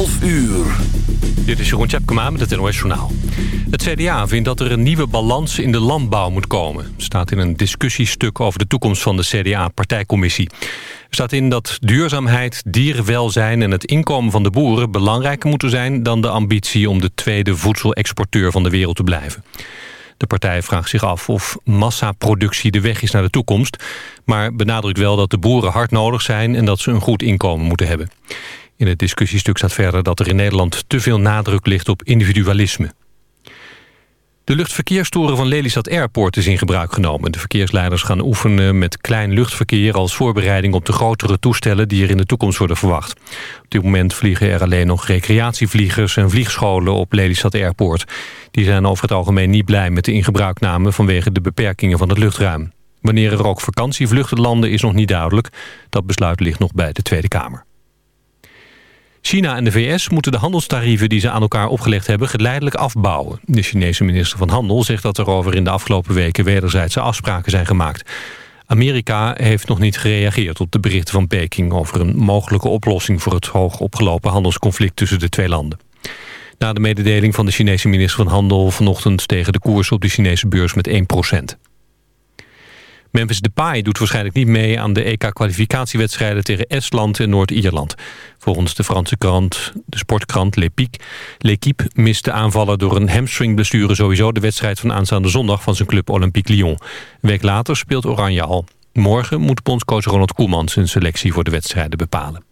12 uur. Dit is Jeroen Tjepkema met het NOS Journaal. Het CDA vindt dat er een nieuwe balans in de landbouw moet komen. staat in een discussiestuk over de toekomst van de CDA-partijcommissie. Er staat in dat duurzaamheid, dierenwelzijn en het inkomen van de boeren... belangrijker moeten zijn dan de ambitie om de tweede voedselexporteur van de wereld te blijven. De partij vraagt zich af of massaproductie de weg is naar de toekomst... maar benadrukt wel dat de boeren hard nodig zijn... en dat ze een goed inkomen moeten hebben. In het discussiestuk staat verder dat er in Nederland te veel nadruk ligt op individualisme. De luchtverkeerstoren van Lelystad Airport is in gebruik genomen. De verkeersleiders gaan oefenen met klein luchtverkeer... als voorbereiding op de grotere toestellen die er in de toekomst worden verwacht. Op dit moment vliegen er alleen nog recreatievliegers en vliegscholen op Lelystad Airport. Die zijn over het algemeen niet blij met de ingebruikname... vanwege de beperkingen van het luchtruim. Wanneer er ook vakantievluchten landen is nog niet duidelijk. Dat besluit ligt nog bij de Tweede Kamer. China en de VS moeten de handelstarieven die ze aan elkaar opgelegd hebben geleidelijk afbouwen. De Chinese minister van Handel zegt dat er over in de afgelopen weken wederzijdse afspraken zijn gemaakt. Amerika heeft nog niet gereageerd op de berichten van Peking over een mogelijke oplossing voor het hoog opgelopen handelsconflict tussen de twee landen. Na de mededeling van de Chinese minister van Handel vanochtend tegen de koers op de Chinese beurs met 1 procent. Memphis Depay doet waarschijnlijk niet mee aan de EK-kwalificatiewedstrijden tegen Estland en Noord-Ierland. Volgens de Franse krant, de sportkrant L'Equipe mist de aanvallen door een hamstringblessure sowieso de wedstrijd van aanstaande zondag van zijn club Olympique Lyon. Een week later speelt Oranje al. Morgen moet bondscoach Ronald Koeman zijn selectie voor de wedstrijden bepalen.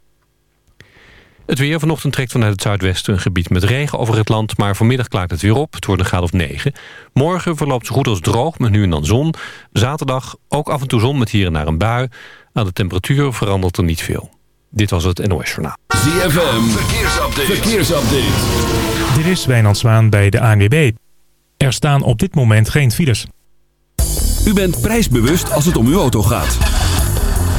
Het weer vanochtend trekt vanuit het zuidwesten een gebied met regen over het land... maar vanmiddag klaart het weer op. Het wordt een graad of 9. Morgen verloopt zo goed als droog met nu en dan zon. Zaterdag ook af en toe zon met hier en daar een bui. Aan de temperatuur verandert er niet veel. Dit was het NOS Journaal. ZFM, verkeersupdate. verkeersupdate. Dit is Wijnand Zwaan bij de ANWB. Er staan op dit moment geen files. U bent prijsbewust als het om uw auto gaat.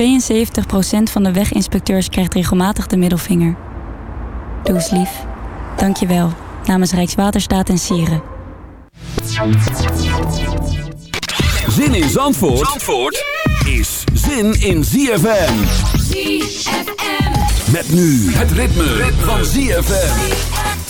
72% van de weginspecteurs krijgt regelmatig de middelvinger. Doe eens lief. Dank je wel. Namens Rijkswaterstaat en Sieren. Zin in Zandvoort, Zandvoort is zin in ZFM. ZFM. Met nu het ritme, van ZFM.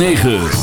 106.9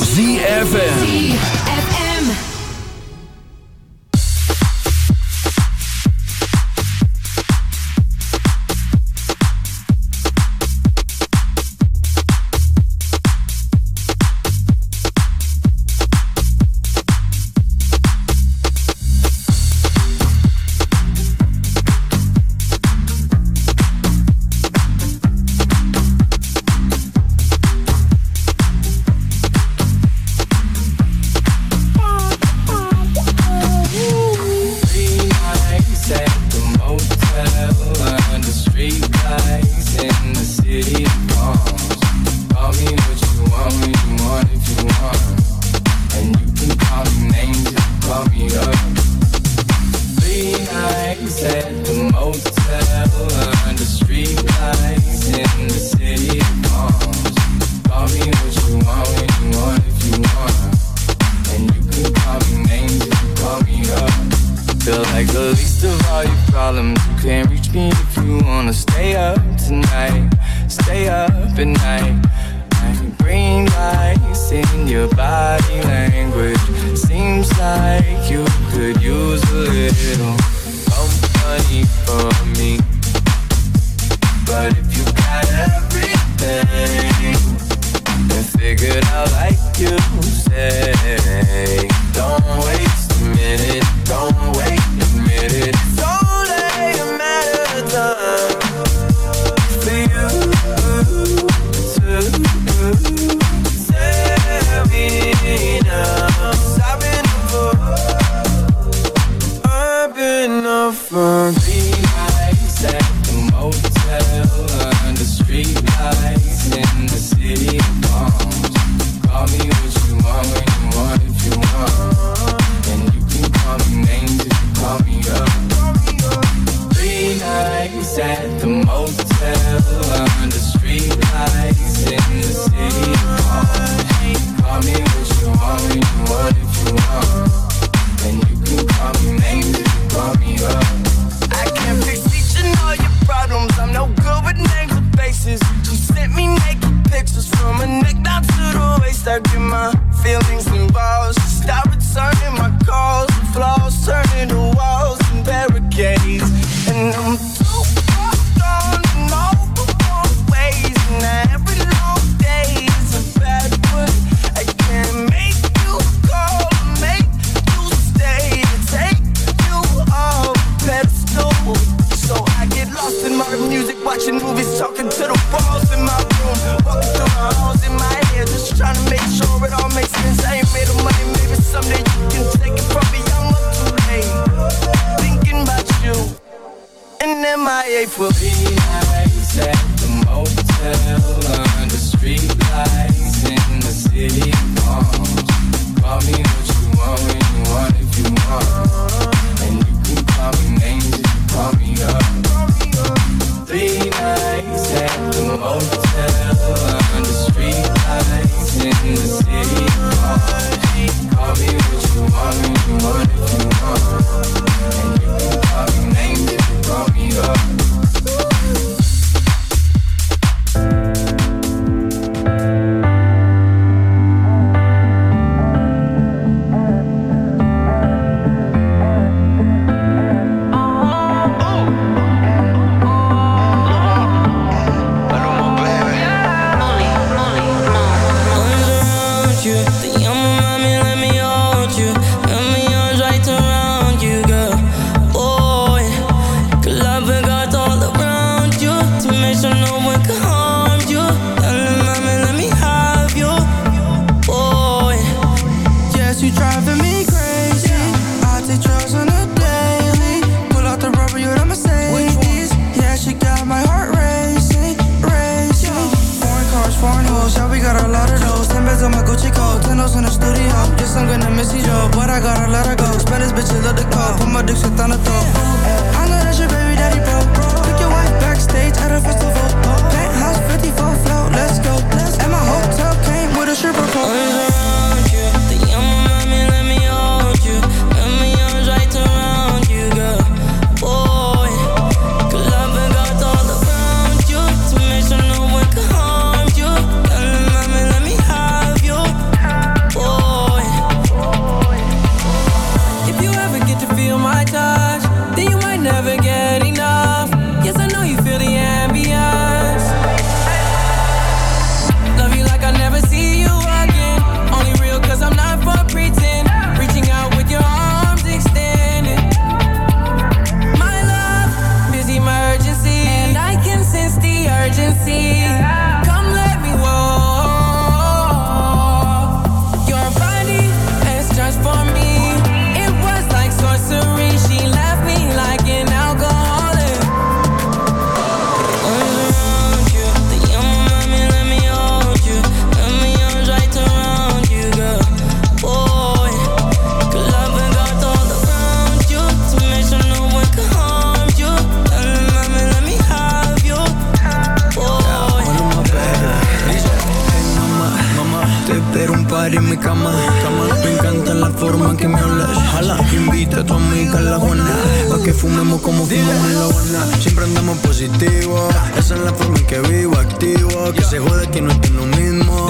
que fumemos como fumamos en la buena. Siempre andamos positivo. Esa es la forma en que vivo, activo. Que se jode que no estoy lo mismo.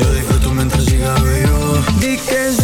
Yo disfruto mientras siga vivo.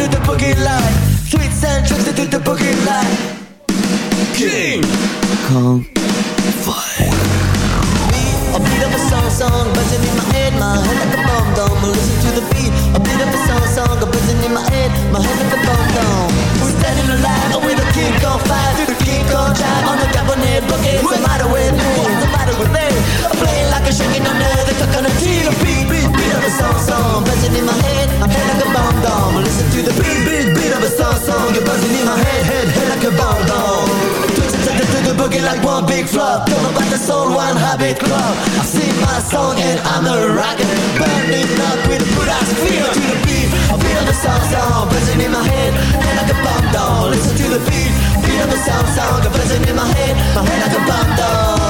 To the boogie line. Tweets and tricks to the boogie line. King Kong Fire. A beat of a song, song, buzzing in my head, my head like a bomb dome. Listen to the beat. A beat of a song, song, buzzing in my head, my head like a bomb dome. We're standing alive with a king on fire, through the king on drive on the cabinet boogie. What's the matter with me? What's the matter with me? I'm playing like a shaking under the coconut tree. The beat, beat, beat of a song, song, buzzing in my head, my head like a bomb dome. Listen to the beat, beat, beat of a song, song, you're buzzing in my head, head, head like a bomb dome. Take it to the boogie like one big flop. Don't know about the soul, one habit club. I sing my song and I'm a rocker. Burning up with a put ass feel to the beat. I feel the sound sound buzzing in my head, head like a bomb down. Listen to the beat, feel the sound sound buzzing in my head, my head like a bomb down.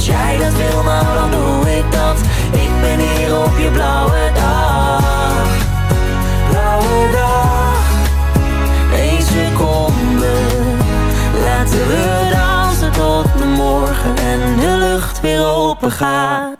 Als jij dat wil, maar dan doe ik dat? Ik ben hier op je blauwe dag. Blauwe dag. Eén seconde. Laten we dansen tot de morgen en de lucht weer open gaat.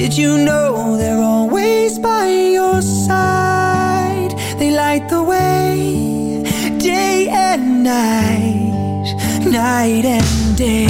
Did you know they're always by your side? They light the way, day and night, night and day.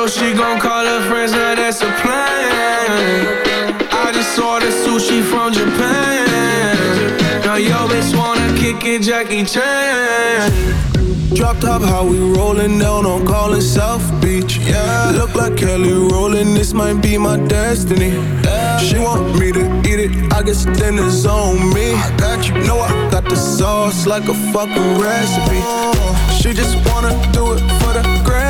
So she gon' call her friends, now that's a plan. I just ordered sushi from Japan. Now yo bitch wanna kick it, Jackie Chan. Drop top, how we rollin' down on callin' South Beach. Yeah, look like Kelly rollin', this might be my destiny. She want me to eat it, I guess dinner's on me. I got you, know I got the sauce like a fucking recipe. She just wanna do it for the grand.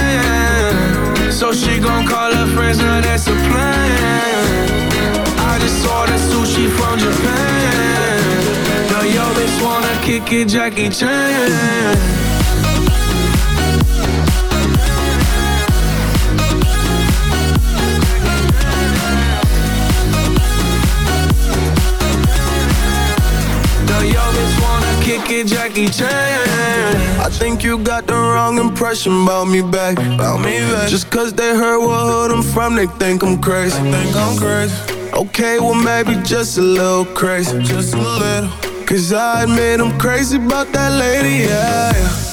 So she gon' call her friends, now that's a plan. I just ordered sushi from Japan. Now yo bitch wanna kick it, Jackie Chan. It, Jackie Chan. I think you got the wrong impression about me back. About me back. Just cause they heard what hood I'm from, they think I'm crazy. think I'm crazy. Okay, well maybe just a little crazy. Just a little. Cause I admit I'm crazy about that lady, yeah. yeah.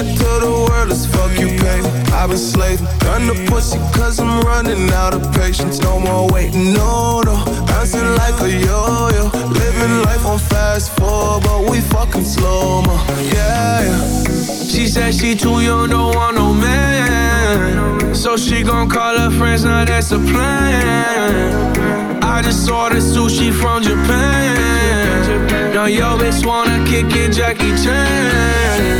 Finger to the world, as fuck you pay. I've been slaving, done the pussy cause I'm running out of patience. No more waiting, no, no. Bouncing like a yo-yo. Living life on fast forward, but we fucking slow mo. Yeah, yeah. She said she too young, don't want no man. So she gon' call her friends, now that's a plan. I just ordered sushi from Japan. Now yo bitch wanna kick it, Jackie Chan.